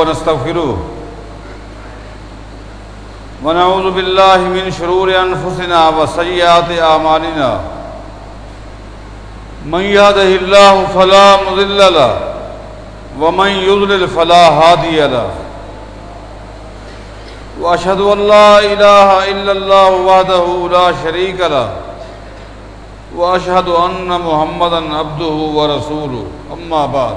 ونستغفره ونعوذ بالله من شرور أنفسنا وسيئات أعمالنا من يهده الله فلا مضل له ومن يضلل فلا هادي له وأشهد أن لا إله إلا الله وحده لا شريك له وأشهد أن محمدا عبده ورسوله. أما بعد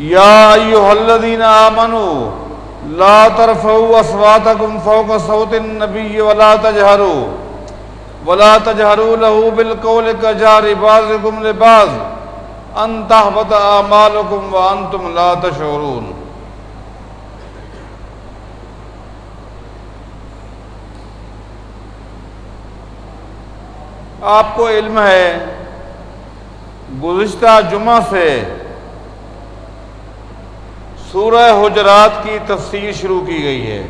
يا أيها الذين آمنوا لا ترفعوا أصواتكم فوق صوت النبي ولا تجهروا ولا تجهروا له بالقول كجار بعضكم لبعض أن تحبط أعمالكم وأنتم لا تشعرون آپ کو علم ہے گزشتہ جمعہ سے سورہ حجرات کی تفسیر شروع کی گئی ہے۔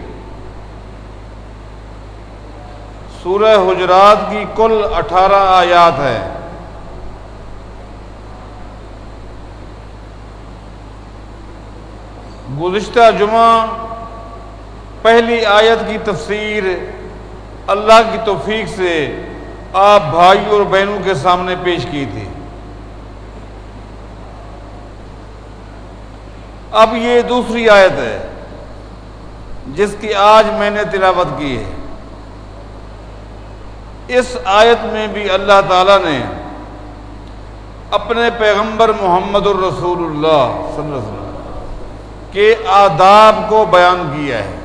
سورہ حجرات کی کل اٹھارہ آیات ہے گزشتہ جمعہ پہلی آیت کی تفسیر اللہ کی توفیق سے آپ بھائی اور بہنوں کے سامنے پیش کی تھی۔ اب یہ دوسری آیت ہے، جس کی آج میں نے تلاوت کی ہے۔ اس آیت میں بھی اللہ تعالی نے اپنے پیغمبر محمد الرسول اللہ صلی اللہ علیہ وسلم کے آداب کو بیان کیا ہے۔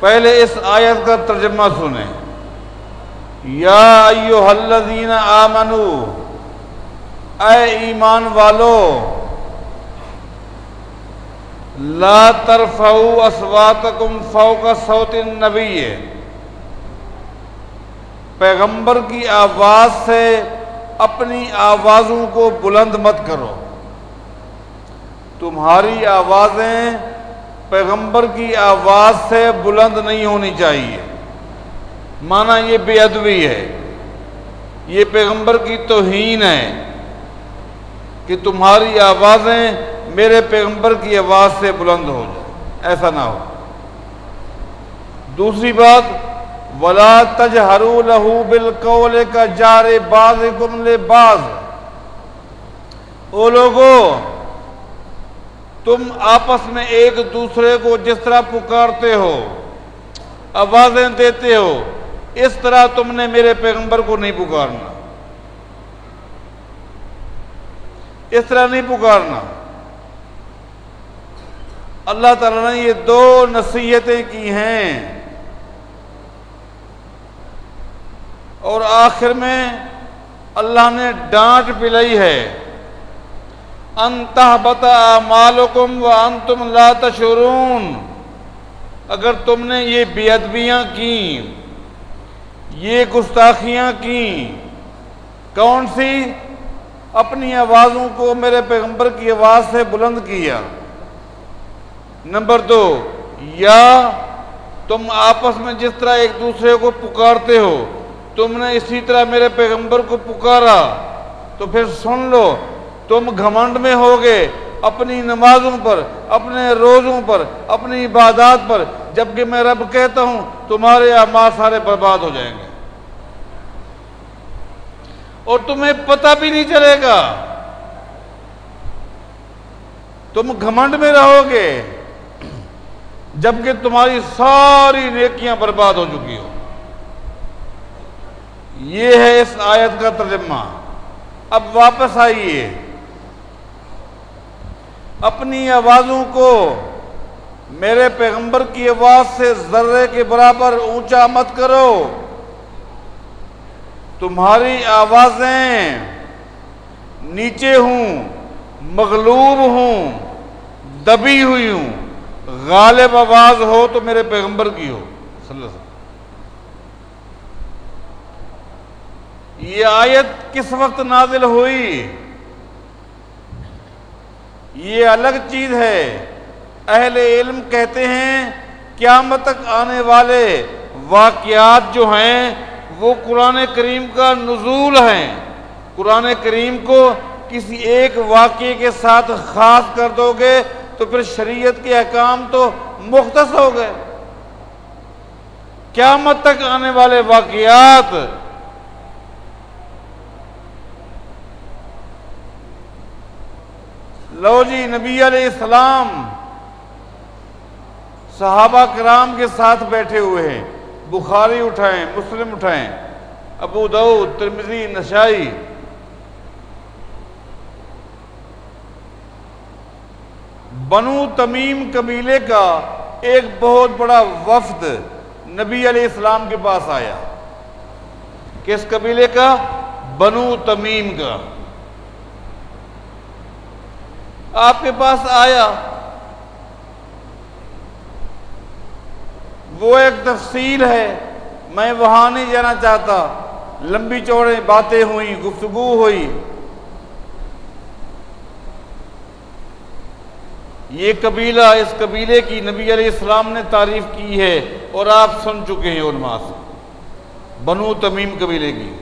پہلے اس آیت کا ترجمہ سنیں۔ یا ایوہ الذین آمنو اے ایمان والو، لا ترفعوا اصواتکم فوق صوت النبی۔ پیغمبر کی آواز سے اپنی آوازوں کو بلند مت کرو۔ تمہاری آوازیں پیغمبر کی آواز سے بلند نہیں ہونی چاہیے۔ مانا یہ بے ادبی ہے۔ یہ پیغمبر کی توہین ہے۔ کہ تمہاری آوازیں میرے پیغمبر کی آواز سے بلند ہو جائے ایسا نہ ہو۔ دوسری بات، ولا تجہرو لہو بالقول کا جار باز کم باز او لوگوں تم آپس میں ایک دوسرے کو جس طرح پکارتے ہو، آوازیں دیتے ہو، اس طرح تم نے میرے پیغمبر کو نہیں پکارنا۔ اس طرح نہیں پکارنا۔ اللہ تعالیٰ نے یہ دو نصیحتیں کی ہیں۔ اور آخر میں اللہ نے ڈانٹ پلائی ہے۔ انتہ بتا مالکم و انتم لا تشورون اگر تم نے یہ بے ادبیاں کی، یہ گستاخیاں کی، کون سی؟ اپنی آوازوں کو میرے پیغمبر کی آواز سے بلند کیا۔ نمبر دو، یا تم آپس میں جس طرح ایک دوسرے کو پکارتے ہو، تم نے اسی طرح میرے پیغمبر کو پکارا، تو پھر سن لو، تم گھمنڈ میں ہوگے اپنی نمازوں پر، اپنے روزوں پر، اپنی عبادات پر، جبکہ میں رب کہتا ہوں تمہارے اعمال سارے برباد ہو جائیں گے۔ اور تمہیں پتہ بھی نہیں چلے گا۔ تم گھمنڈ میں رہو گے، جبکہ تمہاری ساری نیکیاں برباد ہو چکی ہو یہ ہے اس آیت کا ترجمہ۔ اب واپس آئیے۔ اپنی آوازوں کو میرے پیغمبر کی آواز سے ذرے کے برابر اونچا مت کرو۔ تمہاری آوازیں نیچے ہوں، مغلوب ہوں، دبی ہوئی ہوں۔ غالب آواز ہو تو میرے پیغمبر کی ہو۔ صلی اللہ علیہ وسلم۔ یہ آیت کس وقت نازل ہوئی؟ یہ الگ چیز ہے۔ اہل علم کہتے ہیں، قیامت تک آنے والے واقعات جو ہیں وہ قرآن کریم کا نزول ہیں۔ قرآن کریم کو کسی ایک واقعے کے ساتھ خاص کر دو گے تو پھر شریعت کے احکام تو مختص ہو گئے۔ قیامت تک آنے والے واقعات۔ لو جی نبی علیہ السلام صحابہ کرام کے ساتھ بیٹھے ہوئے ہیں۔ بخاری اٹھائیں، مسلم اٹھائیں، ابو دعود ترمزی نشائی بنو تمیم قبیلے کا ایک بہت بڑا وفد نبی علیہ السلام کے پاس آیا۔ کس قبیلے کا؟ بنو تمیم کا۔ آپ کے پاس آیا۔ وہ ایک تفصیل ہے، میں وہاں نہیں جانا چاہتا۔ لمبی چوڑے باتیں ہوئی گفتگو ہوئی۔ یہ قبیلہ اس قبیلے کی نبی علیہ السلام نے تعریف کی ہے اور آپ سن چکے ہیں علماء سے۔ بنو تمیم قبیلے کی۔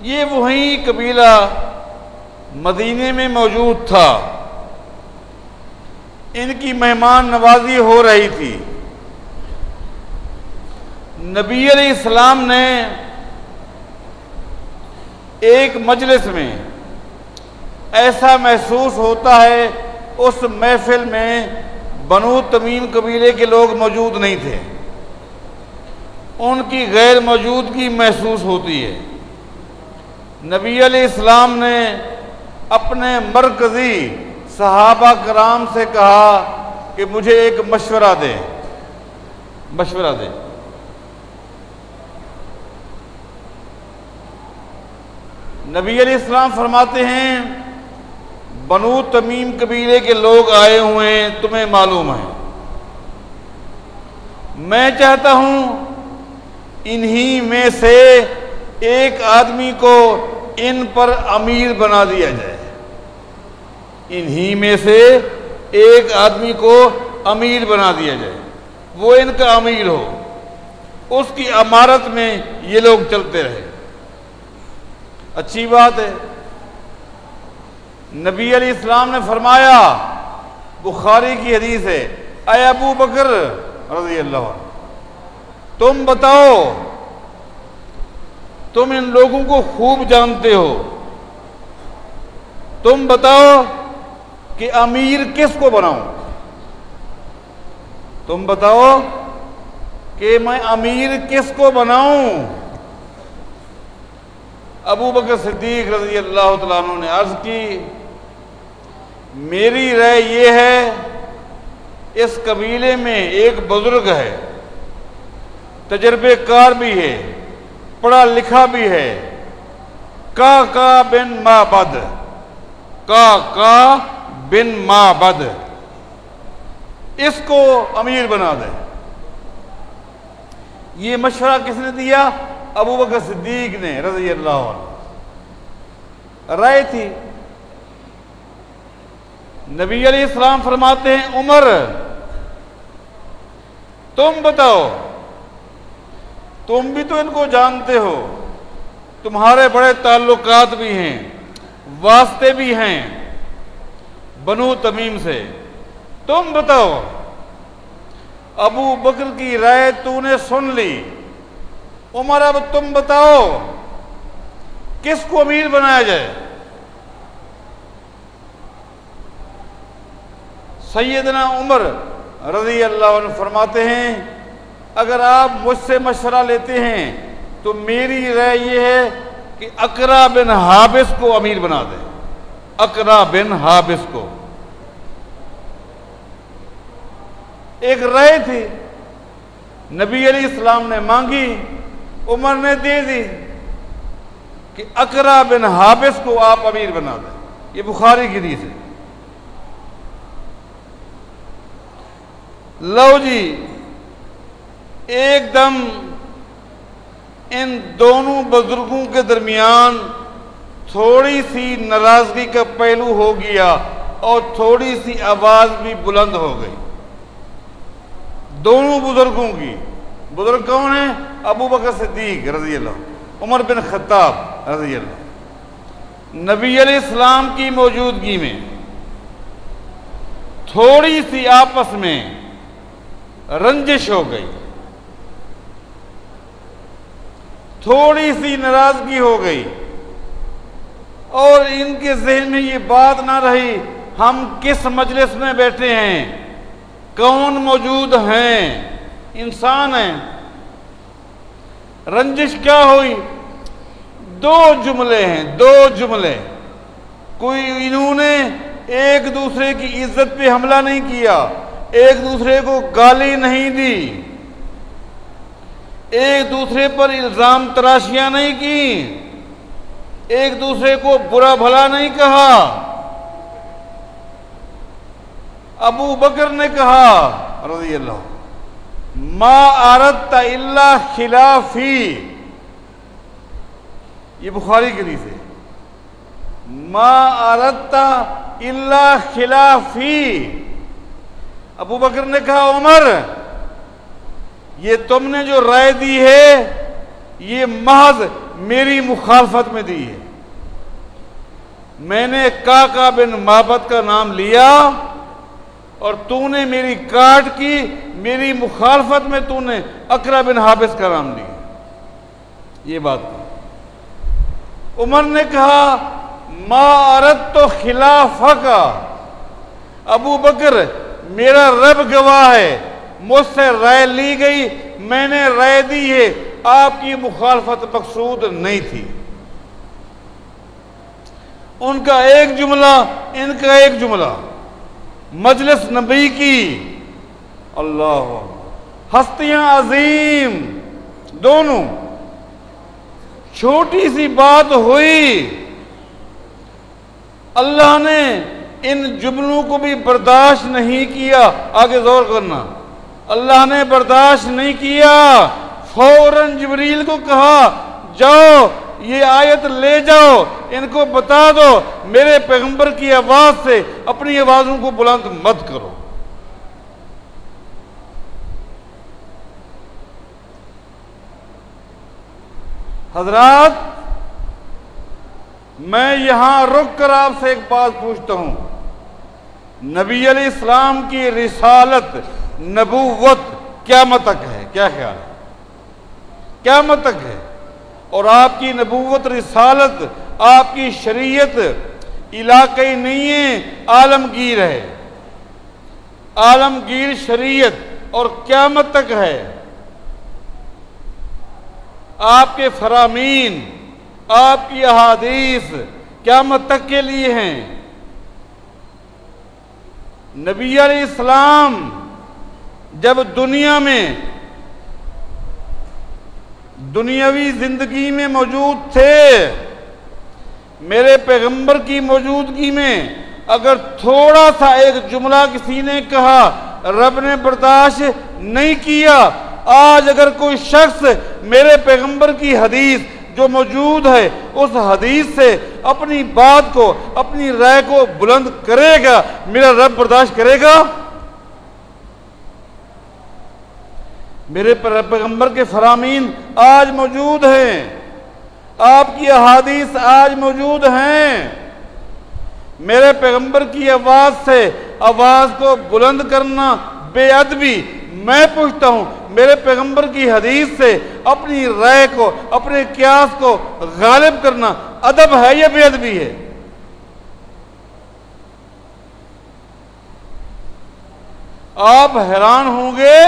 یہ وہی قبیلہ مدینے میں موجود تھا۔ ان کی مہمان نوازی ہو رہی تھی۔ نبی علیہ السلام نے ایک مجلس میں ایسا محسوس ہوتا ہے، اس محفل میں بنو تمیم قبیلے کے لوگ موجود نہیں تھے۔ ان کی غیر موجودگی محسوس ہوتی ہے۔ نبی علیہ السلام نے اپنے مرکزی صحابہ کرام سے کہا کہ مجھے ایک مشورہ دے۔ مشورہ دے۔ نبی علیہ السلام فرماتے ہیں، بنو تمیم قبیلے کے لوگ آئے ہوئے ہیں تمہیں معلوم ہے میں چاہتا ہوں انہی میں سے ایک آدمی کو ان پر امیر بنا دیا جائے۔ انہی میں سے ایک آدمی کو امیر بنا دیا جائے۔ وہ ان کا امیر ہو۔ اس کی عمارت میں یہ لوگ چلتے رہے۔ اچھی بات ہے۔ نبی علیہ السلام نے فرمایا، بخاری کی حدیث ہے، اے ابو بکر رضی اللہ عنہ، تم بتاؤ، تم ان لوگوں کو خوب جانتے ہو۔ تم بتاؤ کہ امیر کس کو بناؤں؟ تم بتاؤ کہ میں امیر کس کو بناؤں؟ ابو بکر صدیق رضی اللہ تعالیٰ عنہ نے عرض کی، میری رائے یہ ہے، اس قبیلے میں ایک بزرگ ہے، تجربے کار بھی ہے، پڑھا لکھا بھی ہے۔ کا کا بن ما بد، کا کا بن ما بد۔ اس کو امیر بنا دے۔ یہ مشورہ کس نے دیا؟ ابو بکر صدیق نے، رضی اللہ عنہ۔ رائے تھی۔ نبی علیہ السلام فرماتے ہیں، عمر، تم بتاؤ، تم بھی تو ان کو جانتے ہو۔ تمہارے بڑے تعلقات بھی ہیں، واسطے بھی ہیں۔ بنو تمیم سے۔ تم بتاؤ، ابو بکر کی رائے تو نے سن لی۔ عمر، اب تم بتاؤ، کس کو امیر بنایا جائے؟ سیدنا عمر رضی اللہ عنہ فرماتے ہیں، اگر آپ مجھ سے مشورہ لیتے ہیں، تو میری رائے یہ ہے کہ اکرا بن حابس کو امیر بنا دیں۔ اکرا بن حابس کو۔ ایک رائے تھی۔ نبی علیہ السلام نے مانگی، عمر نے دے دی کہ اکرا بن حابس کو آپ امیر بنا دیں۔ یہ بخاری کی ریس ہے۔ لو جی ایک دم ان دونوں بزرگوں کے درمیان تھوڑی سی ناراضگی کا پہلو ہو گیا اور تھوڑی سی آواز بھی بلند ہو گئی۔ دونوں بزرگوں کی۔ بزرگ کون ہیں؟ ابو بکر صدیق رضی اللہ، عمر بن خطاب رضی اللہ۔ نبی علیہ السلام کی موجودگی میں تھوڑی سی آپس میں رنجش ہو گئی۔ تھوڑی سی ناراضگی ہو گئی۔ اور ان کے ذہن میں یہ بات نہ رہی، ہم کس مجلس میں بیٹھے ہیں؟ کون موجود ہیں؟ انسان ہیں۔ رنجش کیا ہوئی؟ دو جملے ہیں، دو جملے۔ کوئی انہوں نے ایک دوسرے کی عزت پہ حملہ نہیں کیا، ایک دوسرے کو گالی نہیں دی۔ ایک دوسرے پر الزام تراشیاں نہیں کی ایک دوسرے کو برا بھلا نہیں کہا۔ ابو بکر نے کہا رضی اللہ ما آرت اللہ خلافی۔ یہ بخاری کے لیے سے ما آرت اللہ خلافی۔ ابو بکر نے کہا عمر یہ تم نے جو رائے دی ہے یہ محض میری مخالفت میں دی ہے۔ میں نے کاکا بن محبت کا نام لیا۔ اور تو نے میری کاٹ کی، میری مخالفت میں تو نے اکرا بن حابس کا نام لیا۔ یہ بات۔ عمر نے کہا، ما عرت تو خلاف کا ابو بکر، میرا رب گواہ ہے، مجھ سے رائے لی گئی، میں نے رائے دی ہے، آپ کی مخالفت مقصود نہیں تھی۔ ان کا ایک جملہ، ان کا ایک جملہ۔ مجلس نبی کی۔ اللہ ہستیاں عظیم، دونوں۔ چھوٹی سی بات ہوئی۔ اللہ نے ان جملوں کو بھی برداشت نہیں کیا۔ آگے زور کرنا۔ اللہ نے برداشت نہیں کیا۔ فوراً جبریل کو کہا، جاؤ یہ آیت لے جاؤ، ان کو بتا دو، میرے پیغمبر کی آواز سے اپنی آوازوں کو بلند مت کرو۔ حضرات، میں یہاں رک کر آپ سے ایک بات پوچھتا ہوں۔ نبی علیہ السلام کی رسالت نبوت قیامت تک ہے، کیا خیال ہے؟ قیامت تک ہے۔ اور آپ کی نبوت رسالت، آپ کی شریعت علاقائی نہیں ہے، عالمگیر ہے۔ عالمگیر شریعت اور قیامت تک ہے۔ آپ کے فرامین، آپ کی احادیث قیامت تک کے لیے ہیں۔ نبی علیہ السلام جب دنیا میں دنیاوی زندگی میں موجود تھے۔ میرے پیغمبر کی موجودگی میں اگر تھوڑا سا ایک جملہ کسی نے کہا، رب نے برداشت نہیں کیا۔ آج اگر کوئی شخص میرے پیغمبر کی حدیث جو موجود ہے، اس حدیث سے اپنی بات کو، اپنی رائے کو بلند کرے گا، میرا رب برداشت کرے گا۔ میرے پیغمبر کے فرامین آج موجود ہیں۔ آپ کی احادیث آج موجود ہیں۔ میرے پیغمبر کی آواز سے آواز کو بلند کرنا بے ادبی میں پوچھتا ہوں۔ میرے پیغمبر کی حدیث سے اپنی رائے کو، اپنے قیاس کو غالب کرنا ادب ہے یا بے ادبی ہے؟ آپ حیران ہوں گے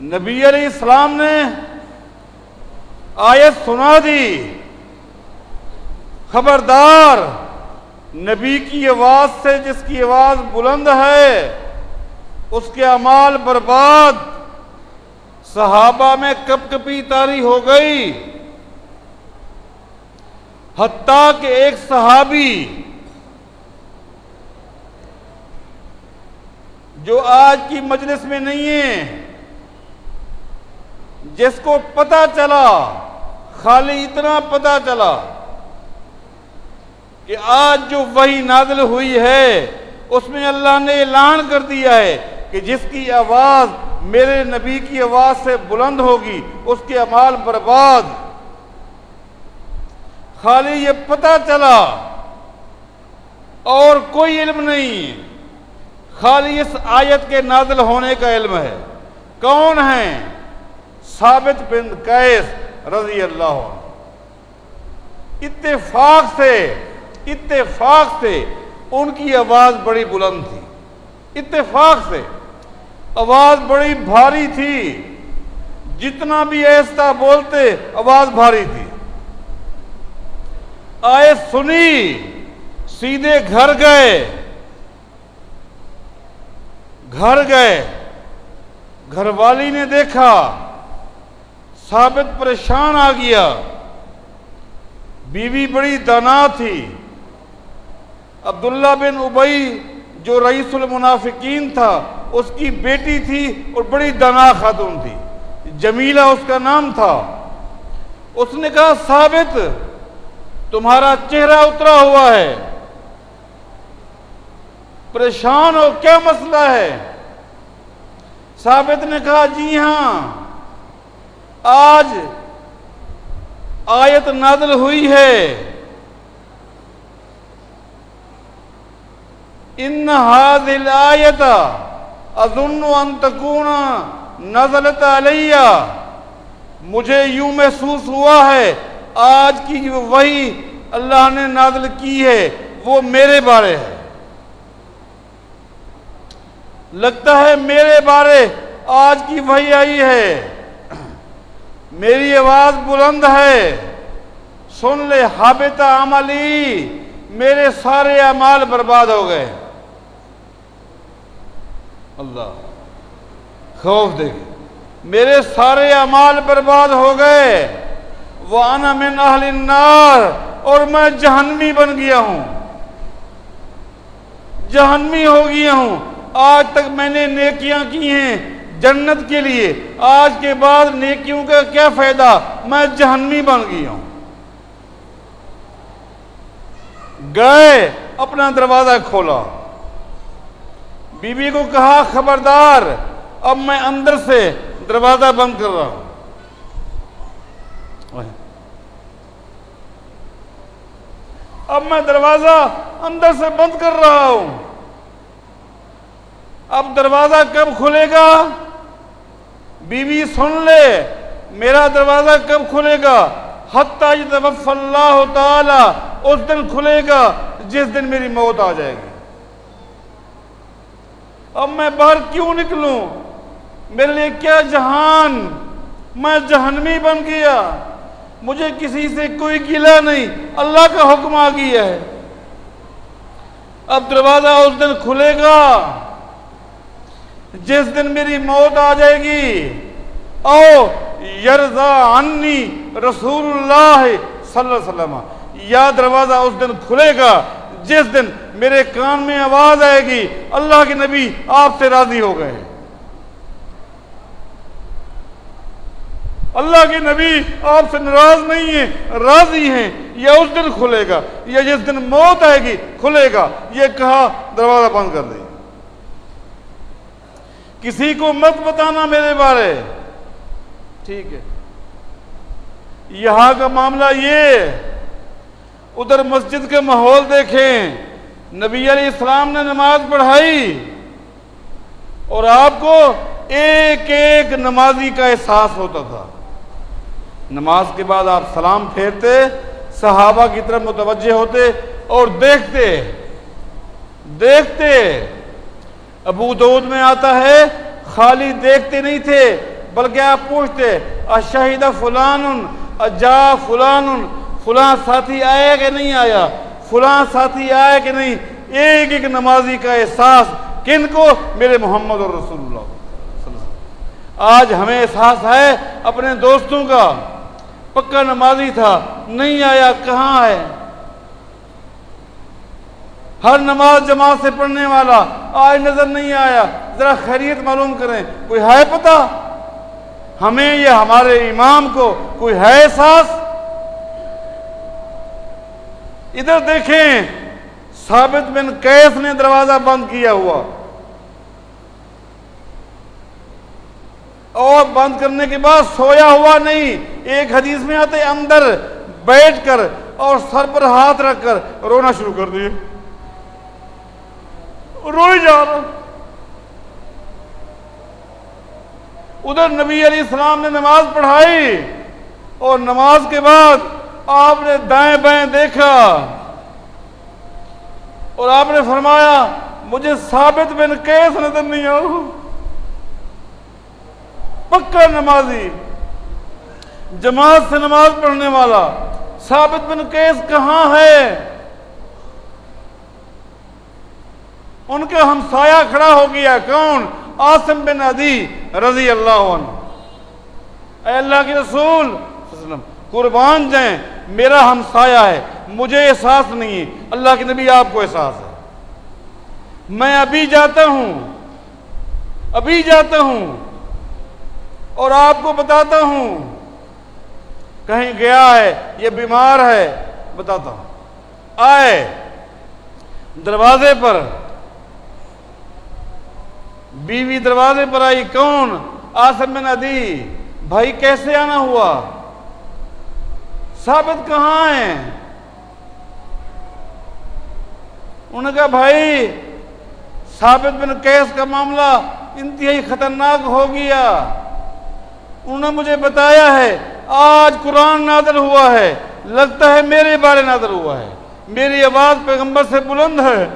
نبی علیہ السلام نے آیت سنا دی۔ خبردار، نبی کی آواز سے جس کی آواز بلند ہے، اس کے امال برباد۔ صحابہ میں کب کپی تاری ہو گئی۔ حتیٰ کہ ایک صحابی جو آج کی مجلس میں نہیں ہے جس کو پتا چلا، خالی اتنا پتا چلا کہ آج جو وہی نازل ہوئی ہے، اس میں اللہ نے اعلان کر دیا ہے کہ جس کی آواز میرے نبی کی آواز سے بلند ہوگی، اس کے امال برباد۔ خالی یہ پتا چلا، اور کوئی علم نہیں۔ خالی اس آیت کے نازل ہونے کا علم ہے۔ کون ہیں؟ ثابت بن قیس رضی اللہ عنہ۔ اتفاق سے اتفاق سے ان کی آواز بڑی بلند تھی۔ اتفاق سے۔ آواز بڑی بھاری تھی۔ جتنا بھی ایسا بولتے، آواز بھاری تھی۔ آئے سنی، سیدھے گھر گئے۔ گھر گئے۔ گھر والی نے دیکھا۔ ثابت پریشان آ گیا۔ بیوی بڑی دانا تھی۔ عبداللہ بن ابئی جو رئیس المنافقین تھا، اس کی بیٹی تھی اور بڑی دنا خاتون تھی۔ جمیلہ اس کا نام تھا۔ اس نے کہا، ثابت، تمہارا چہرہ اترا ہوا ہے۔ پریشان ہو، کیا مسئلہ ہے؟ ثابت نے کہا جی ہاں۔ آج آیت نازل ہوئی ہے۔ ان هذه آیت اظن ان تکون نزلت علیہ۔ مجھے یوں محسوس ہوا ہے، آج کی وہی اللہ نے نازل کی ہے، وہ میرے بارے ہے۔ لگتا ہے میرے بارے آج کی وہی آئی ہے۔ میری آواز بلند ہے۔ سن لے حابط عملی، میرے سارے اعمال برباد ہو گئے۔ اللہ، خوف دیکھ۔ میرے سارے اعمال برباد ہو گئے۔ وہ آنا من اہل النار، اور میں جہنمی بن گیا ہوں۔ جہنمی ہو گیا ہوں۔ آج تک میں نے نیکیاں کی ہیں۔ جنت کے لیے، آج کے بعد نیکیوں کا کیا فائدہ؟ میں جہنمی بن گیا ہوں۔ گئے، اپنا دروازہ کھولا۔ بی بی کو کہا، خبردار، اب میں اندر سے دروازہ بند کر رہا ہوں۔ اب میں دروازہ اندر سے بند کر رہا ہوں۔ اب دروازہ کب کھلے گا؟ بیوی سن لے، میرا دروازہ کب کھلے گا؟ حتیٰ اللہ تعالی، اس دن کھلے گا جس دن میری موت آ جائے گی۔ اب میں باہر کیوں نکلوں؟ میرے لیے کیا جہان؟ میں جہنمی بن گیا۔ مجھے کسی سے کوئی گلا نہیں، اللہ کا حکم آ گیا ہے۔ اب دروازہ اس دن کھلے گا۔ جس دن میری موت آ جائے گی، او یرزا عنی رسول اللہ صلی اللہ علیہ وسلم۔ یا دروازہ اس دن کھلے گا، جس دن میرے کان میں آواز آئے گی، اللہ کے نبی آپ سے راضی ہو گئے۔ اللہ کے نبی آپ سے ناراض نہیں ہیں، راضی ہیں یا اس دن کھلے گا یا جس دن موت آئے گی، کھلے گا۔ یہ کہا، دروازہ بند کر دیں۔ کسی کو مت بتانا میرے بارے۔ ٹھیک ہے۔ یہاں کا معاملہ یہ ادھر مسجد کا ماحول دیکھیں۔ نبی علیہ السلام نے نماز پڑھائی۔ اور آپ کو ایک ایک نمازی کا احساس ہوتا تھا۔ نماز کے بعد آپ سلام پھیرتے، صحابہ کی طرف متوجہ ہوتے اور دیکھتے۔ دیکھتے۔ ابو دود میں آتا ہے، خالی دیکھتے نہیں تھے، بلکہ آپ پوچھتے اشہید فلان اجا فلان فلاں ساتھی آیا کہ نہیں آیا؟ فلاں ساتھی آیا کہ نہیں؟ ایک ایک نمازی کا احساس کن کو؟ میرے محمد اور رسول اللہ۔ آج ہمیں احساس ہے اپنے دوستوں کا، پکا نمازی تھا، نہیں آیا، کہاں ہے؟ ہر نماز جماعت سے پڑھنے والا، آج نظر نہیں آیا، ذرا خیریت معلوم کریں، کوئی ہے پتا ہمیں یہ ہمارے امام کو کوئی ہے احساس؟ ادھر دیکھیں، ثابت بن کیس نے دروازہ بند کیا ہوا۔ اور بند کرنے کے بعد سویا ہوا نہیں، ایک حدیث میں آتے، اندر بیٹھ کر اور سر پر ہاتھ رکھ کر رونا شروع کر دیے۔ روئی جا رہا ادھر نبی علیہ السلام نے نماز پڑھائی اور نماز کے بعد آپ نے دائیں بائیں دیکھا اور آپ نے فرمایا، مجھے ثابت بن کیس نظر نہیں آ پکا نمازی۔ جماعت سے نماز پڑھنے والا، ثابت بن کیس کہاں ہے؟ ان کا ہمسایا کھڑا ہو گیا کون؟ آسم بن ادی رضی اللہ عنہ۔ اے اللہ کے رسول، قربان جائیں، میرا ہمسایا ہے، مجھے احساس نہیں ہے۔ اللہ کے نبی، آپ کو احساس ہے۔ میں ابھی جاتا ہوں، ابھی جاتا ہوں اور آپ کو بتاتا ہوں۔ کہیں گیا ہے، یہ بیمار ہے، بتاتا ہوں۔ آئے، دروازے پر بیوی دروازے پر آئی، کون؟ آسم بن ادی بھائی کیسے آنا ہوا؟ ثابت کہاں ہے انہوں نے کہا، بھائی، ثابت بن کیس کا معاملہ انتہائی خطرناک ہو گیا۔ انہوں نے مجھے بتایا ہے، آج قرآن نادر ہوا ہے، لگتا ہے میرے بارے نادر ہوا ہے۔ میری آواز پیغمبر سے بلند ہے۔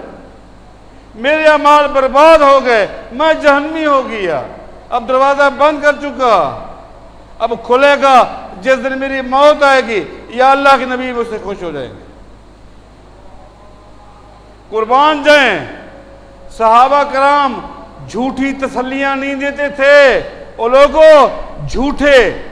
میرے امال برباد ہو گئے، میں جہنمی ہو گیا۔ اب دروازہ بند کر چکا۔ اب کھلے گا، جس دن میری موت آئے گی، یا اللہ کے نبی مجھ سے خوش ہو جائیں گے۔ قربان جائیں۔ صحابہ کرام جھوٹی تسلیاں نہیں دیتے تھے۔ وہ لوگوں، جھوٹے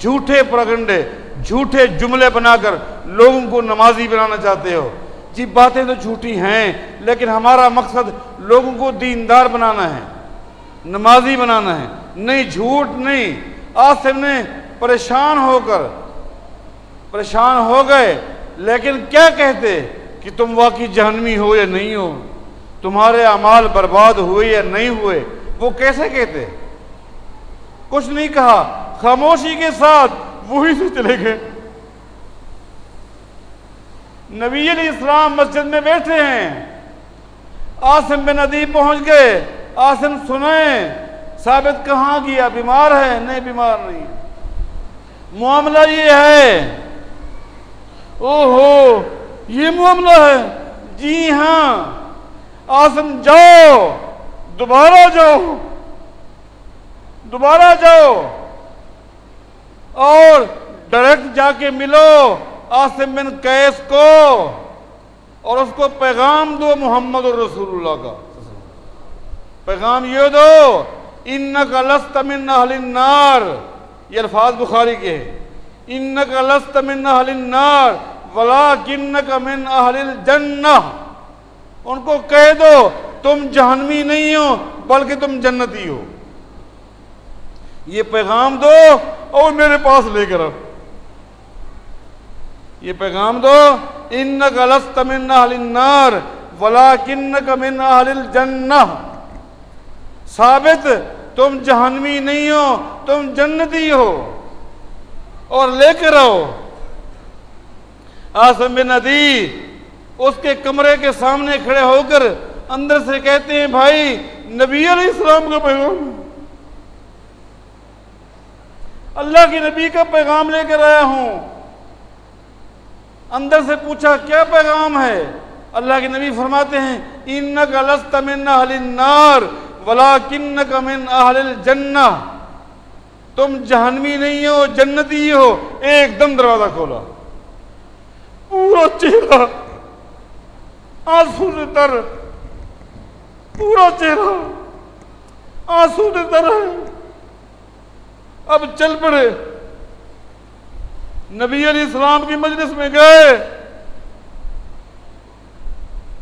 جھوٹے پرگنڈے، جھوٹے جملے بنا کر لوگوں کو نمازی بنانا چاہتے ہو۔ جی باتیں تو جھوٹی ہیں، لیکن ہمارا مقصد لوگوں کو دیندار بنانا ہے، نمازی بنانا ہے۔ نہیں، جھوٹ نہیں۔ آصف نے پریشان ہو کر، پریشان ہو گئے، لیکن کیا کہتے کہ تم واقعی جہنمی ہو یا نہیں ہو؟ تمہارے اعمال برباد ہوئے یا نہیں ہوئے؟ وہ کیسے کہتے؟ کچھ نہیں کہا، خاموشی کے ساتھ وہی سے چلے گئے۔ نبی علیہ السلام مسجد میں بیٹھے ہیں۔ آسم بن ندی پہنچ گئے۔ آسم سنیں، ثابت کہاں گیا بیمار ہے؟ نہیں، بیمار نہیں۔ معاملہ یہ ہے۔ او ہو یہ معاملہ ہے۔ جی ہاں۔ آسم جاؤ، دوبارہ جاؤ۔ دوبارہ جاؤ۔ اور ڈائریکٹ جا کے ملو۔ آسم بن کیس کو اور اس کو پیغام دو محمد الرسول اللہ کا۔ پیغام یہ دو ان کا لست من اہل النار۔ یہ الفاظ بخاری کے ہیں۔ ان کا لست من اہل النار ولیکنک من اہل الجنہ۔ ان کو کہہ دو، تم جہنمی نہیں ہو، بلکہ تم جنتی ہو۔ یہ پیغام دو اور میرے پاس لے کر یہ پیغام دو ان لست من اہل النار ولیکنک من اہل الجنہ ثابت، تم جہنمی نہیں ہو، تم جنتی ہو۔ اور لے کر آؤ آسم بن ندی اس کے کمرے کے سامنے کھڑے ہو کر اندر سے کہتے ہیں، بھائی، نبی علیہ السلام کا پیغام۔ اللہ کے نبی کا پیغام لے کر آیا ہوں۔ اندر سے پوچھا کیا پیغام ہے؟ اللہ کے نبی فرماتے ہیں انک لست من اہل النار ولیکنک من اہل الجنہ. تم جہنمی نہیں ہو، جنتی ہو، ایک دم دروازہ کھولا۔ پورا چہرہ آنسو سے تر پورا چہرہ آنسو سے تر ہے۔ اب چل پڑے۔ نبی علیہ السلام کی مجلس میں گئے۔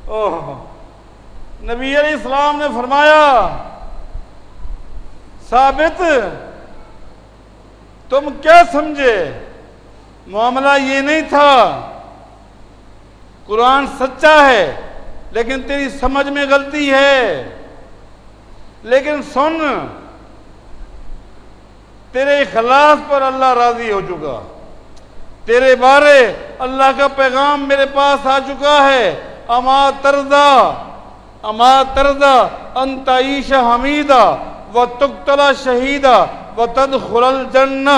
اوہ، نبی علیہ السلام نے فرمایا، ثابت، تم کیا سمجھے؟ معاملہ یہ نہیں تھا۔ قرآن سچا ہے، لیکن تیری سمجھ میں غلطی ہے۔ لیکن سن، تیرے اخلاص پر اللہ راضی ہو چکا تیرے بارے اللہ کا پیغام میرے پاس آ چکا ہے۔ اما تردا اما تردا انتعیش حمیدہ و تختلا شہیدہ و تد خلل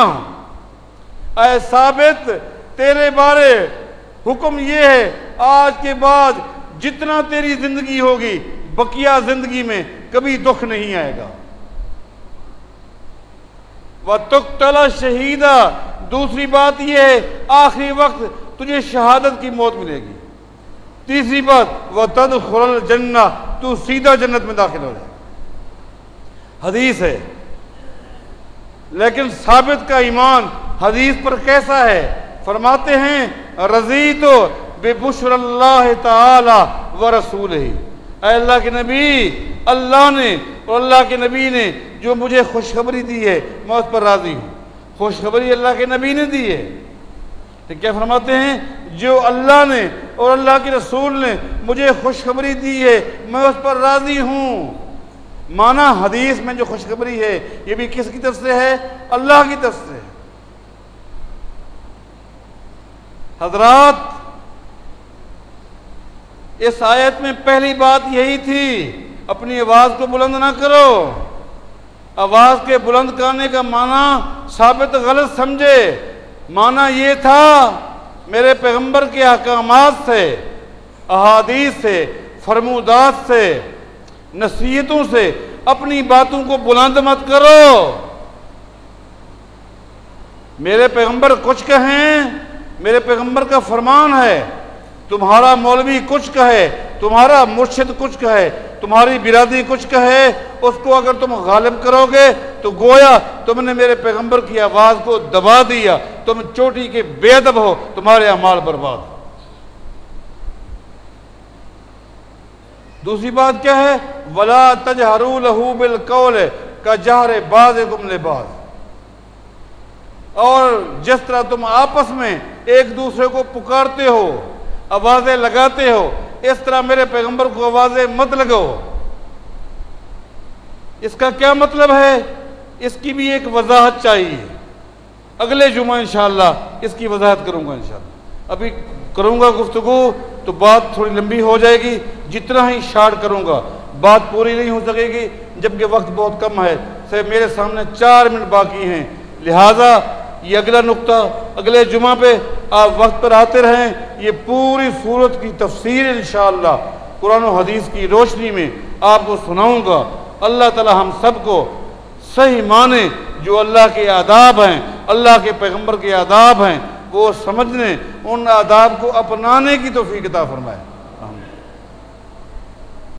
اے ثابت، تیرے بارے حکم یہ ہے، آج کے بعد جتنا تیری زندگی ہوگی، بقیہ زندگی میں کبھی دکھ نہیں آئے گا۔ وہ تختلا شہیدہ دوسری بات یہ ہے، آخری وقت تجھے شہادت کی موت ملے گی۔ تیسری بات وہ تد خرل جنا تو سیدھا جنت میں داخل ہو جائے حدیث ہے۔ لیکن ثابت کا ایمان حدیث پر کیسا ہے؟ فرماتے ہیں رضی تو بے بشر اللہ تعالی و رسول ہی اے اللہ کے نبی، اللہ نے اور اللہ کے نبی نے جو مجھے خوشخبری دی ہے، میں اس پر راضی ہوں۔ خوشخبری اللہ کے نبی نے دی ہے۔ تو کیا فرماتے ہیں؟ جو اللہ نے اور اللہ کے رسول نے مجھے خوشخبری دی ہے، میں اس پر راضی ہوں۔ مانا حدیث میں جو خوشخبری ہے، یہ بھی کس کی طرف سے ہے؟ اللہ کی طرف سے۔ حضرات، اس آیت میں پہلی بات یہی تھی، اپنی آواز کو بلند نہ کرو۔ آواز کے بلند کرنے کا معنی ثابت غلط سمجھے۔ معنی یہ تھا، میرے پیغمبر کے احکامات سے، احادیث سے، فرمودات سے، نصیحتوں سے اپنی باتوں کو بلند مت کرو۔ میرے پیغمبر کچھ کہیں، میرے پیغمبر کا فرمان ہے، تمہارا مولوی کچھ کہے، تمہارا مرشد کچھ کہے تمہاری برادری کچھ کہے، اس کو اگر تم غالب کرو گے، تو گویا تم نے میرے پیغمبر کی آواز کو دبا دیا، تم چوٹی کے بے ادب ہو، تمہارے اعمال برباد۔ دوسری بات کیا ہے؟ ولا تجہرو لہو بل کا جہر باز گم باز اور جس طرح تم آپس میں ایک دوسرے کو پکارتے ہو، آوازیں لگاتے ہو اس طرح میرے پیغمبر کو آوازیں مت لگو اس کا کیا مطلب ہے؟ اس کی بھی ایک وضاحت چاہیے۔ اگلے جمعہ انشاءاللہ اس کی وضاحت کروں گا انشاءاللہ۔ ابھی کروں گا گفتگو تو بات تھوڑی لمبی ہو جائے گی۔ جتنا ہی شارٹ کروں گا، بات پوری نہیں ہو سکے گی۔ جبکہ وقت بہت کم ہے۔ سے میرے سامنے چار منٹ باقی ہیں۔ لہٰذا یہ اگلا نقطہ، اگلے جمعہ پہ آپ وقت پر آتے رہیں، یہ پوری صورت کی تفسیر انشاءاللہ، قرآن و حدیث کی روشنی میں آپ کو سناؤں گا۔ اللہ تعالی ہم سب کو صحیح معنی، جو اللہ کے آداب ہیں، اللہ کے پیغمبر کے آداب ہیں، وہ سمجھنے، ان آداب کو اپنانے کی توفیق عطا فرمائے۔